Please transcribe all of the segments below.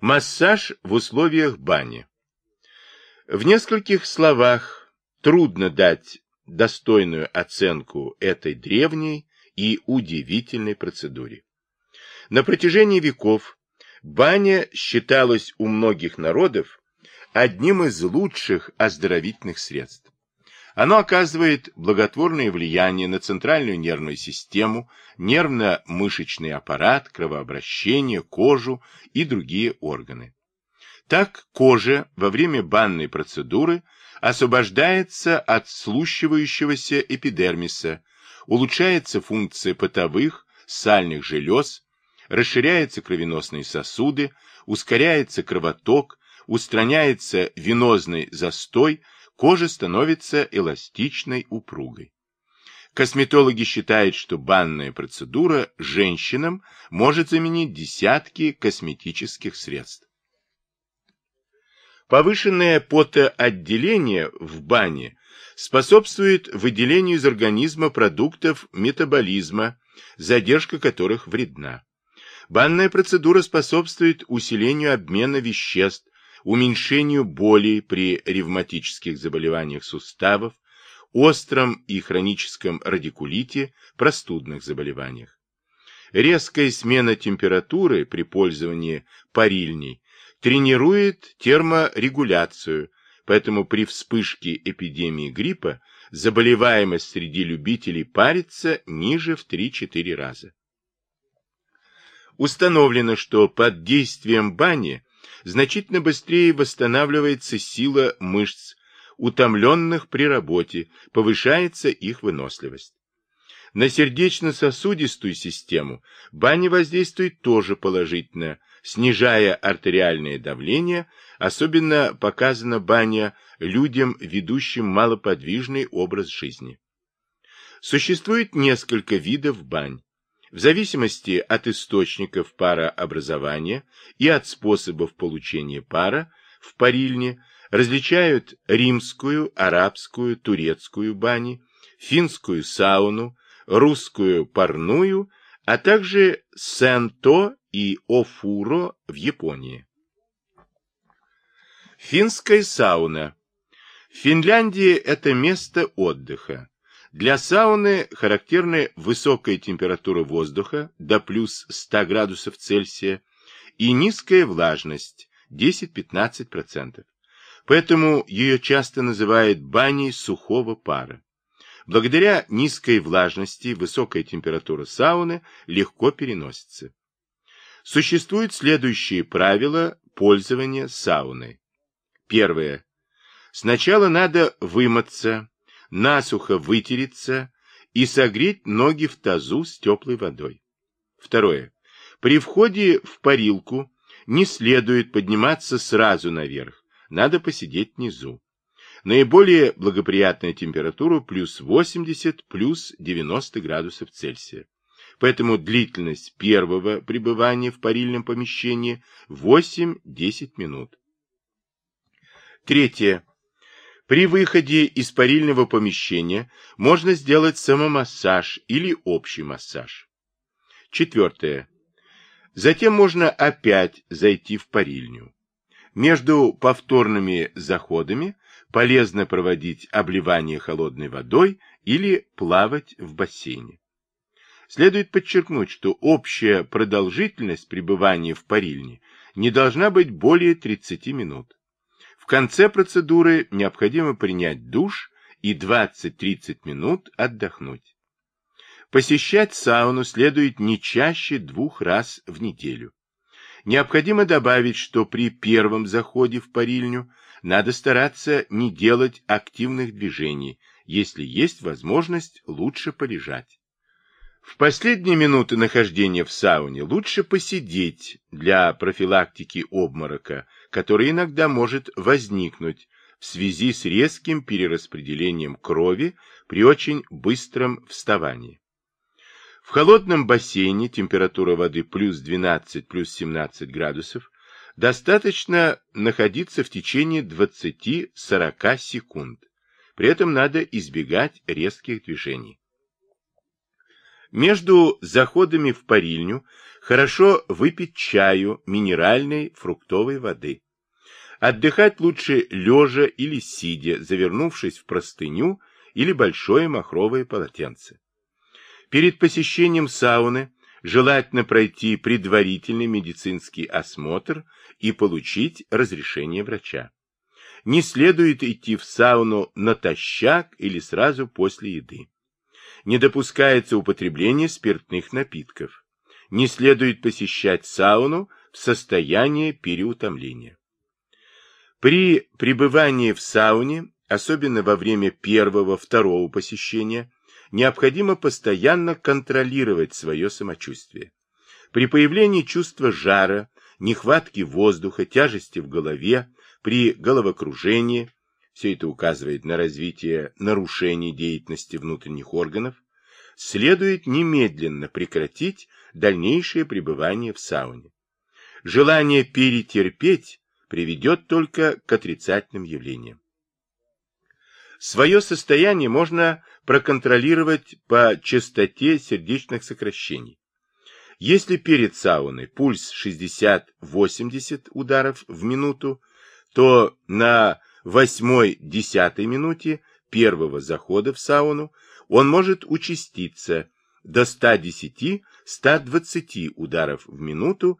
Массаж в условиях бани. В нескольких словах трудно дать достойную оценку этой древней и удивительной процедуре. На протяжении веков баня считалась у многих народов одним из лучших оздоровительных средств. Оно оказывает благотворное влияние на центральную нервную систему, нервно-мышечный аппарат, кровообращение, кожу и другие органы. Так кожа во время банной процедуры освобождается от слущивающегося эпидермиса, улучшается функция потовых, сальных желез, расширяются кровеносные сосуды, ускоряется кровоток, устраняется венозный застой, кожа становится эластичной, упругой. Косметологи считают, что банная процедура женщинам может заменить десятки косметических средств. Повышенное потоотделение в бане способствует выделению из организма продуктов метаболизма, задержка которых вредна. Банная процедура способствует усилению обмена веществ, уменьшению боли при ревматических заболеваниях суставов, остром и хроническом радикулите, простудных заболеваниях. Резкая смена температуры при пользовании парильней тренирует терморегуляцию, поэтому при вспышке эпидемии гриппа заболеваемость среди любителей париться ниже в 3-4 раза. Установлено, что под действием бани значительно быстрее восстанавливается сила мышц, утомленных при работе, повышается их выносливость. На сердечно-сосудистую систему баня воздействует тоже положительно, снижая артериальное давление, особенно показана баня людям, ведущим малоподвижный образ жизни. Существует несколько видов бань. В зависимости от источников парообразования и от способов получения пара в парильне различают римскую, арабскую, турецкую бани, финскую сауну, русскую парную, а также сенто и офуро в Японии. Финская сауна. В Финляндии это место отдыха. Для сауны характерна высокая температура воздуха до плюс 100 градусов Цельсия и низкая влажность 10-15%. Поэтому ее часто называют баней сухого пара. Благодаря низкой влажности высокая температура сауны легко переносится. Существуют следующие правила пользования сауной. Первое. Сначала надо вымыться, насухо вытереться и согреть ноги в тазу с теплой водой. Второе. При входе в парилку не следует подниматься сразу наверх, надо посидеть внизу. Наиболее благоприятная температура плюс 80, плюс 90 градусов Цельсия. Поэтому длительность первого пребывания в парильном помещении 8-10 минут. Третье. При выходе из парильного помещения можно сделать самомассаж или общий массаж. Четвертое. Затем можно опять зайти в парильню. Между повторными заходами полезно проводить обливание холодной водой или плавать в бассейне. Следует подчеркнуть, что общая продолжительность пребывания в парильне не должна быть более 30 минут конце процедуры необходимо принять душ и 20-30 минут отдохнуть. Посещать сауну следует не чаще двух раз в неделю. Необходимо добавить, что при первом заходе в парильню надо стараться не делать активных движений, если есть возможность лучше полежать. В последние минуты нахождения в сауне лучше посидеть для профилактики обморока, который иногда может возникнуть в связи с резким перераспределением крови при очень быстром вставании. В холодном бассейне температура воды плюс 12, плюс 17 градусов достаточно находиться в течение 20-40 секунд. При этом надо избегать резких движений. Между заходами в парильню Хорошо выпить чаю, минеральной, фруктовой воды. Отдыхать лучше лежа или сидя, завернувшись в простыню или большое махровое полотенце. Перед посещением сауны желательно пройти предварительный медицинский осмотр и получить разрешение врача. Не следует идти в сауну натощак или сразу после еды. Не допускается употребление спиртных напитков. Не следует посещать сауну в состоянии переутомления. При пребывании в сауне, особенно во время первого-второго посещения, необходимо постоянно контролировать свое самочувствие. При появлении чувства жара, нехватки воздуха, тяжести в голове, при головокружении, все это указывает на развитие нарушений деятельности внутренних органов, следует немедленно прекратить дальнейшее пребывание в сауне. Желание перетерпеть приведет только к отрицательным явлениям. Свое состояние можно проконтролировать по частоте сердечных сокращений. Если перед сауной пульс 60-80 ударов в минуту, то на 8-10 минуте первого захода в сауну он может участиться до 110-120 ударов в минуту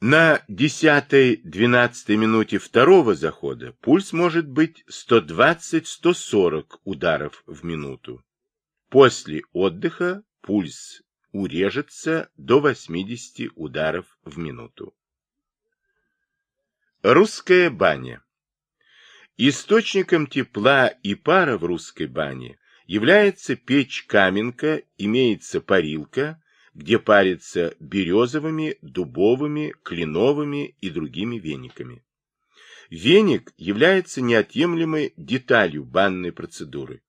на 10-12 минуте второго захода пульс может быть 120-140 ударов в минуту. После отдыха пульс урежется до 80 ударов в минуту. Русская баня Источником тепла и пара в русской бане является печь-каменка, имеется парилка, где парится березовыми, дубовыми, кленовыми и другими вениками. Веник является неотъемлемой деталью банной процедуры.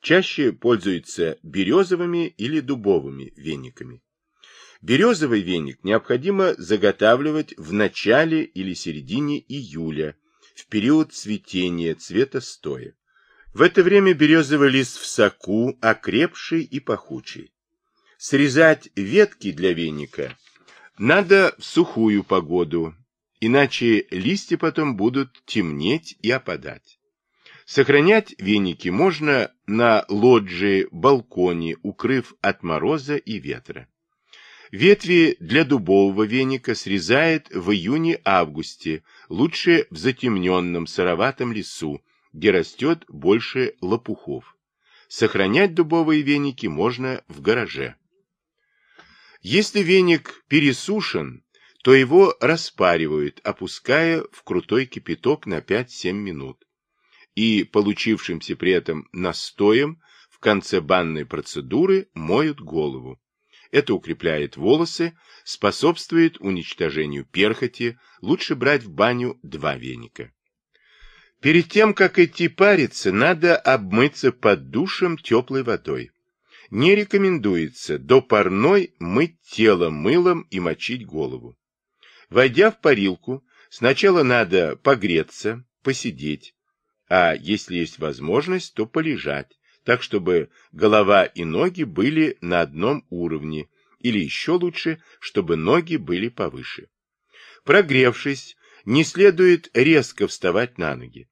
Чаще пользуются березовыми или дубовыми вениками. Березовый веник необходимо заготавливать в начале или середине июля, в период цветения, цвета стоя. В это время березовый лист в соку, окрепший и пахучий. Срезать ветки для веника надо в сухую погоду, иначе листья потом будут темнеть и опадать. Сохранять веники можно на лоджии, балконе, укрыв от мороза и ветра. Ветви для дубового веника срезает в июне-августе, лучше в затемненном сыроватом лесу, где растет больше лопухов. Сохранять дубовые веники можно в гараже. Если веник пересушен, то его распаривают, опуская в крутой кипяток на 5-7 минут. И получившимся при этом настоем в конце банной процедуры моют голову. Это укрепляет волосы, способствует уничтожению перхоти, лучше брать в баню два веника. Перед тем, как идти париться, надо обмыться под душем теплой водой не рекомендуется до парной мыть тело мылом и мочить голову. Войдя в парилку, сначала надо погреться, посидеть, а если есть возможность, то полежать, так чтобы голова и ноги были на одном уровне, или еще лучше, чтобы ноги были повыше. Прогревшись, не следует резко вставать на ноги.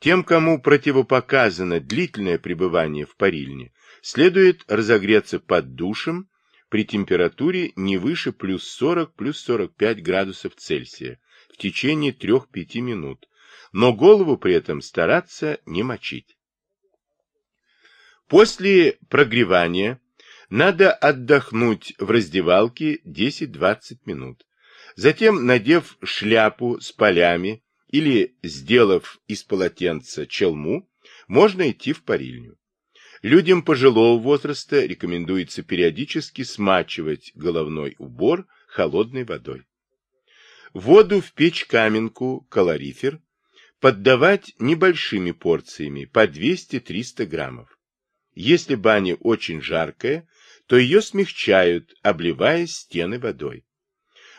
Тем, кому противопоказано длительное пребывание в парильне, следует разогреться под душем при температуре не выше плюс 40, плюс 45 градусов Цельсия в течение 3-5 минут, но голову при этом стараться не мочить. После прогревания надо отдохнуть в раздевалке 10-20 минут. Затем, надев шляпу с полями или сделав из полотенца челму, можно идти в парильню. Людям пожилого возраста рекомендуется периодически смачивать головной убор холодной водой. Воду в печь-каменку, калорифер, поддавать небольшими порциями, по 200-300 граммов. Если баня очень жаркая, то ее смягчают, обливая стены водой.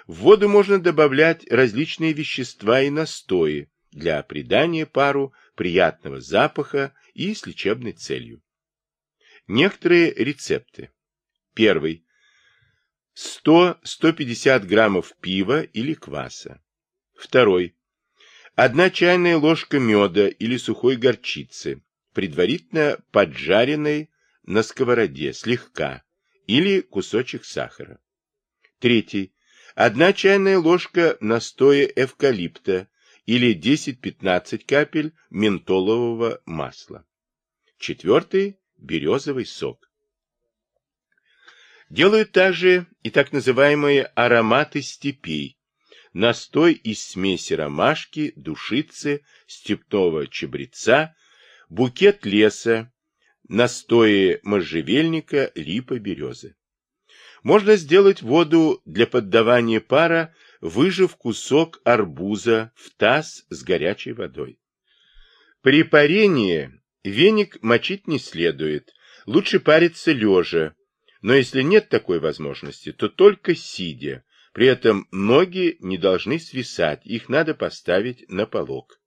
В воду можно добавлять различные вещества и настои для придания пару приятного запаха и с лечебной целью. Некоторые рецепты. Первый. 100-150 граммов пива или кваса. Второй. Одна чайная ложка меда или сухой горчицы, предварительно поджаренной на сковороде слегка, или кусочек сахара. Третий. Одна чайная ложка настоя эвкалипта или 10-15 капель ментолового масла. Четвертый – березовый сок. Делают также и так называемые ароматы степей. Настой из смеси ромашки, душицы, степного чабреца, букет леса, настои можжевельника, липа, березы. Можно сделать воду для поддавания пара, выжав кусок арбуза в таз с горячей водой. При парении веник мочить не следует, лучше париться лежа, но если нет такой возможности, то только сидя. При этом ноги не должны свисать, их надо поставить на полок.